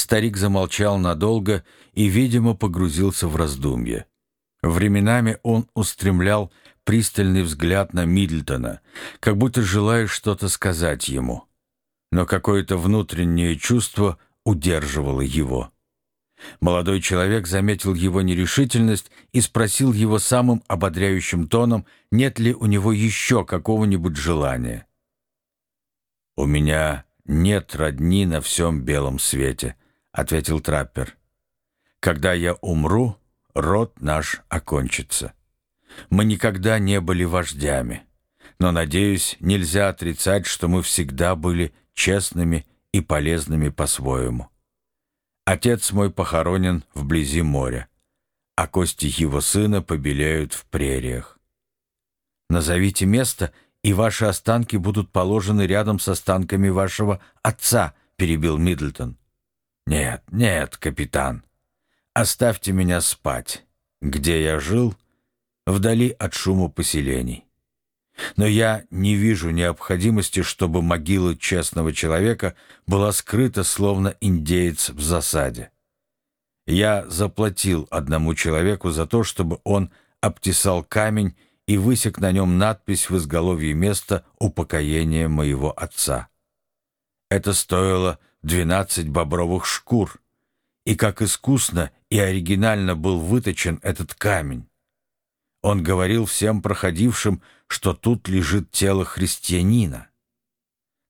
Старик замолчал надолго и, видимо, погрузился в раздумье. Временами он устремлял пристальный взгляд на Мидлтона, как будто желая что-то сказать ему. Но какое-то внутреннее чувство удерживало его. Молодой человек заметил его нерешительность и спросил его самым ободряющим тоном, нет ли у него еще какого-нибудь желания. «У меня нет родни на всем белом свете», — ответил траппер. «Когда я умру, род наш окончится. Мы никогда не были вождями, но, надеюсь, нельзя отрицать, что мы всегда были честными и полезными по-своему. Отец мой похоронен вблизи моря, а кости его сына побелеют в прериях. Назовите место, и ваши останки будут положены рядом с останками вашего отца», — перебил Миддлтон. «Нет, нет, капитан, оставьте меня спать, где я жил, вдали от шума поселений. Но я не вижу необходимости, чтобы могила честного человека была скрыта, словно индеец в засаде. Я заплатил одному человеку за то, чтобы он обтесал камень и высек на нем надпись в изголовье места упокоения моего отца. Это стоило двенадцать бобровых шкур, и как искусно и оригинально был выточен этот камень. Он говорил всем проходившим, что тут лежит тело христианина.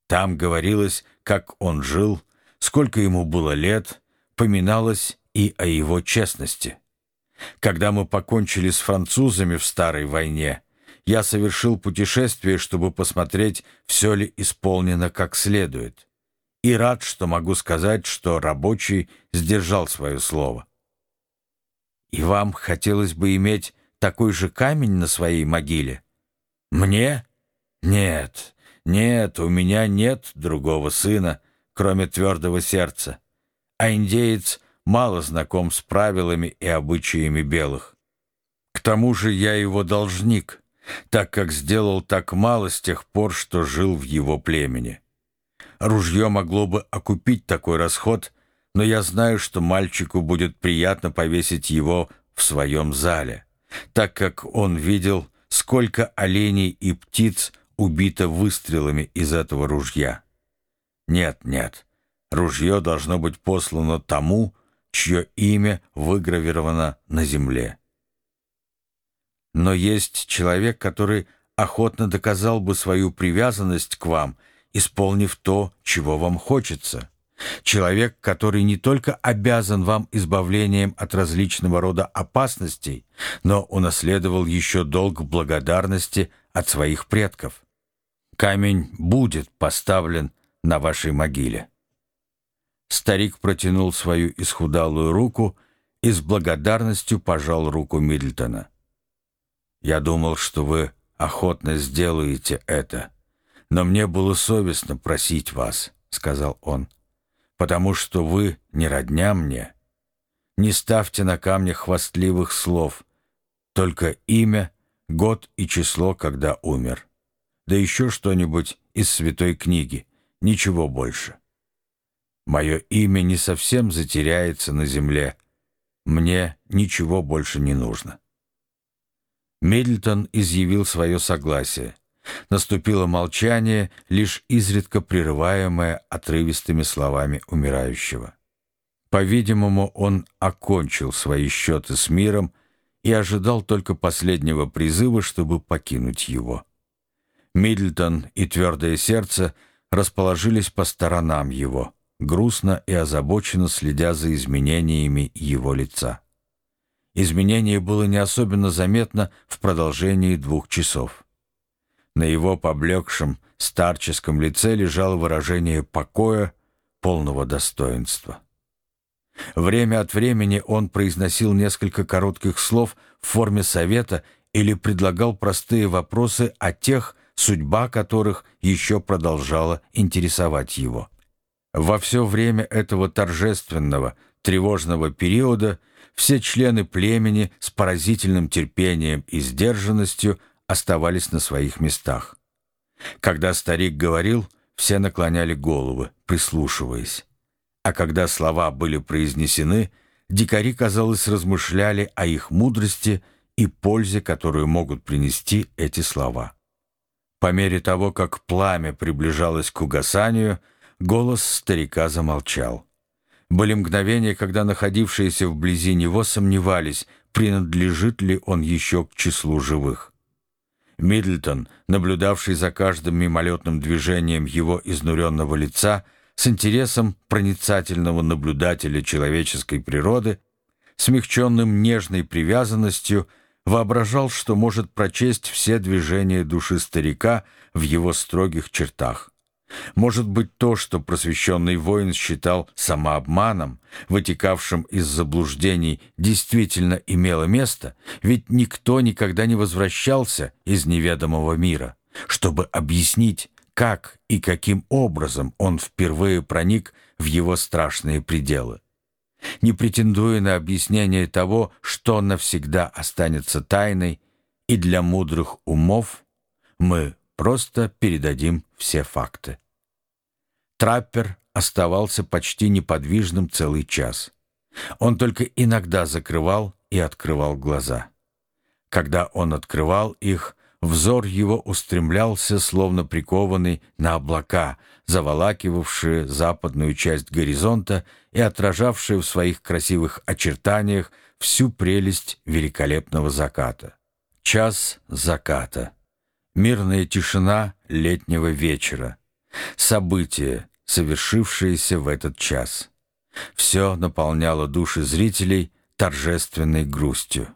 Там говорилось, как он жил, сколько ему было лет, поминалось и о его честности. Когда мы покончили с французами в Старой войне, я совершил путешествие, чтобы посмотреть, все ли исполнено как следует. И рад, что могу сказать, что рабочий сдержал свое слово. И вам хотелось бы иметь такой же камень на своей могиле? Мне? Нет, нет, у меня нет другого сына, кроме твердого сердца. А индеец мало знаком с правилами и обычаями белых. К тому же я его должник, так как сделал так мало с тех пор, что жил в его племени. Ружье могло бы окупить такой расход, но я знаю, что мальчику будет приятно повесить его в своем зале, так как он видел, сколько оленей и птиц убито выстрелами из этого ружья. Нет, нет, ружье должно быть послано тому, чье имя выгравировано на земле. Но есть человек, который охотно доказал бы свою привязанность к вам, исполнив то, чего вам хочется. Человек, который не только обязан вам избавлением от различного рода опасностей, но унаследовал еще долг благодарности от своих предков. Камень будет поставлен на вашей могиле. Старик протянул свою исхудалую руку и с благодарностью пожал руку Мидлтона. «Я думал, что вы охотно сделаете это, но мне было совестно просить вас», — сказал он, «потому что вы не родня мне. Не ставьте на камне хвастливых слов, только имя, год и число, когда умер. Да еще что-нибудь из святой книги, ничего больше». Мое имя не совсем затеряется на земле. Мне ничего больше не нужно. Миддлтон изъявил свое согласие. Наступило молчание, лишь изредка прерываемое отрывистыми словами умирающего. По-видимому, он окончил свои счеты с миром и ожидал только последнего призыва, чтобы покинуть его. Миддлтон и твердое сердце расположились по сторонам его — грустно и озабоченно следя за изменениями его лица. Изменение было не особенно заметно в продолжении двух часов. На его поблекшем старческом лице лежало выражение покоя, полного достоинства. Время от времени он произносил несколько коротких слов в форме совета или предлагал простые вопросы о тех, судьба которых еще продолжала интересовать его. Во все время этого торжественного, тревожного периода все члены племени с поразительным терпением и сдержанностью оставались на своих местах. Когда старик говорил, все наклоняли головы, прислушиваясь. А когда слова были произнесены, дикари, казалось, размышляли о их мудрости и пользе, которую могут принести эти слова. По мере того, как пламя приближалось к угасанию, голос старика замолчал. Были мгновения, когда находившиеся вблизи него сомневались, принадлежит ли он еще к числу живых. Миддлтон, наблюдавший за каждым мимолетным движением его изнуренного лица, с интересом проницательного наблюдателя человеческой природы, смягченным нежной привязанностью, воображал, что может прочесть все движения души старика в его строгих чертах. Может быть, то, что просвещенный воин считал самообманом, вытекавшим из заблуждений, действительно имело место, ведь никто никогда не возвращался из неведомого мира, чтобы объяснить, как и каким образом он впервые проник в его страшные пределы. Не претендуя на объяснение того, что навсегда останется тайной, и для мудрых умов мы Просто передадим все факты. Траппер оставался почти неподвижным целый час. Он только иногда закрывал и открывал глаза. Когда он открывал их, взор его устремлялся, словно прикованный на облака, заволакивавшие западную часть горизонта и отражавшие в своих красивых очертаниях всю прелесть великолепного заката. Час заката мирная тишина летнего вечера, события, совершившиеся в этот час. Все наполняло души зрителей торжественной грустью.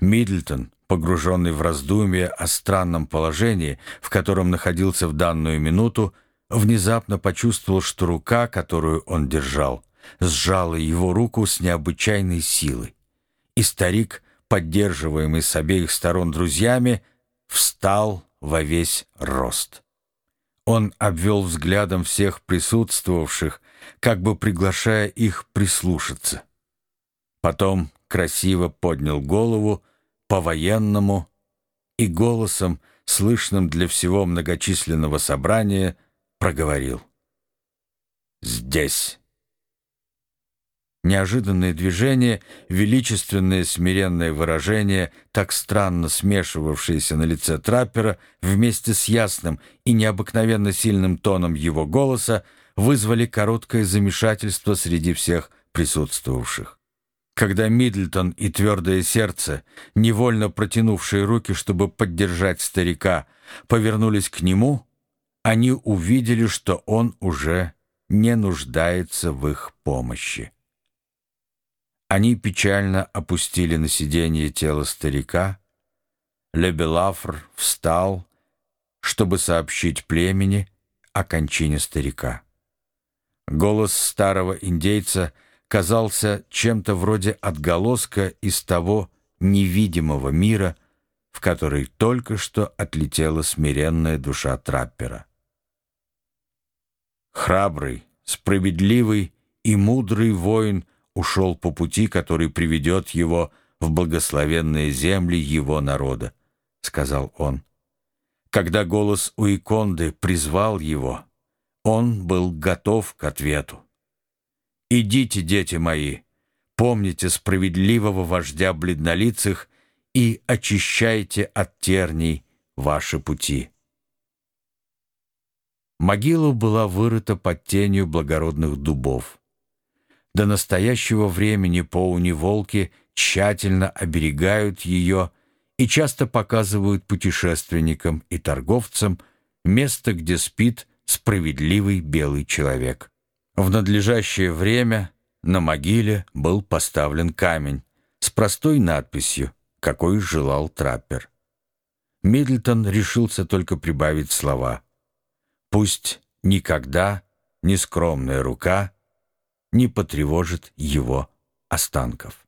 Миддлтон, погруженный в раздумья о странном положении, в котором находился в данную минуту, внезапно почувствовал, что рука, которую он держал, сжала его руку с необычайной силой. И старик, поддерживаемый с обеих сторон друзьями, встал во весь рост. Он обвел взглядом всех присутствовавших, как бы приглашая их прислушаться. Потом красиво поднял голову по-военному и голосом, слышным для всего многочисленного собрания, проговорил. «Здесь». Неожиданное движение, величественное смиренное выражение, так странно смешивавшееся на лице траппера, вместе с ясным и необыкновенно сильным тоном его голоса, вызвали короткое замешательство среди всех присутствовавших. Когда Миддлтон и твердое сердце, невольно протянувшие руки, чтобы поддержать старика, повернулись к нему, они увидели, что он уже не нуждается в их помощи. Они печально опустили на сиденье тело старика. Лебелафр встал, чтобы сообщить племени о кончине старика. Голос старого индейца казался чем-то вроде отголоска из того невидимого мира, в который только что отлетела смиренная душа траппера. Храбрый, справедливый и мудрый воин ушел по пути, который приведет его в благословенные земли его народа», — сказал он. Когда голос Уиконды призвал его, он был готов к ответу. «Идите, дети мои, помните справедливого вождя бледнолицых и очищайте от терний ваши пути». Могила была вырыта под тенью благородных дубов. До настоящего времени поуни-волки тщательно оберегают ее и часто показывают путешественникам и торговцам место, где спит справедливый белый человек. В надлежащее время на могиле был поставлен камень с простой надписью, какой желал траппер. Миддлтон решился только прибавить слова. «Пусть никогда нескромная рука не потревожит его останков.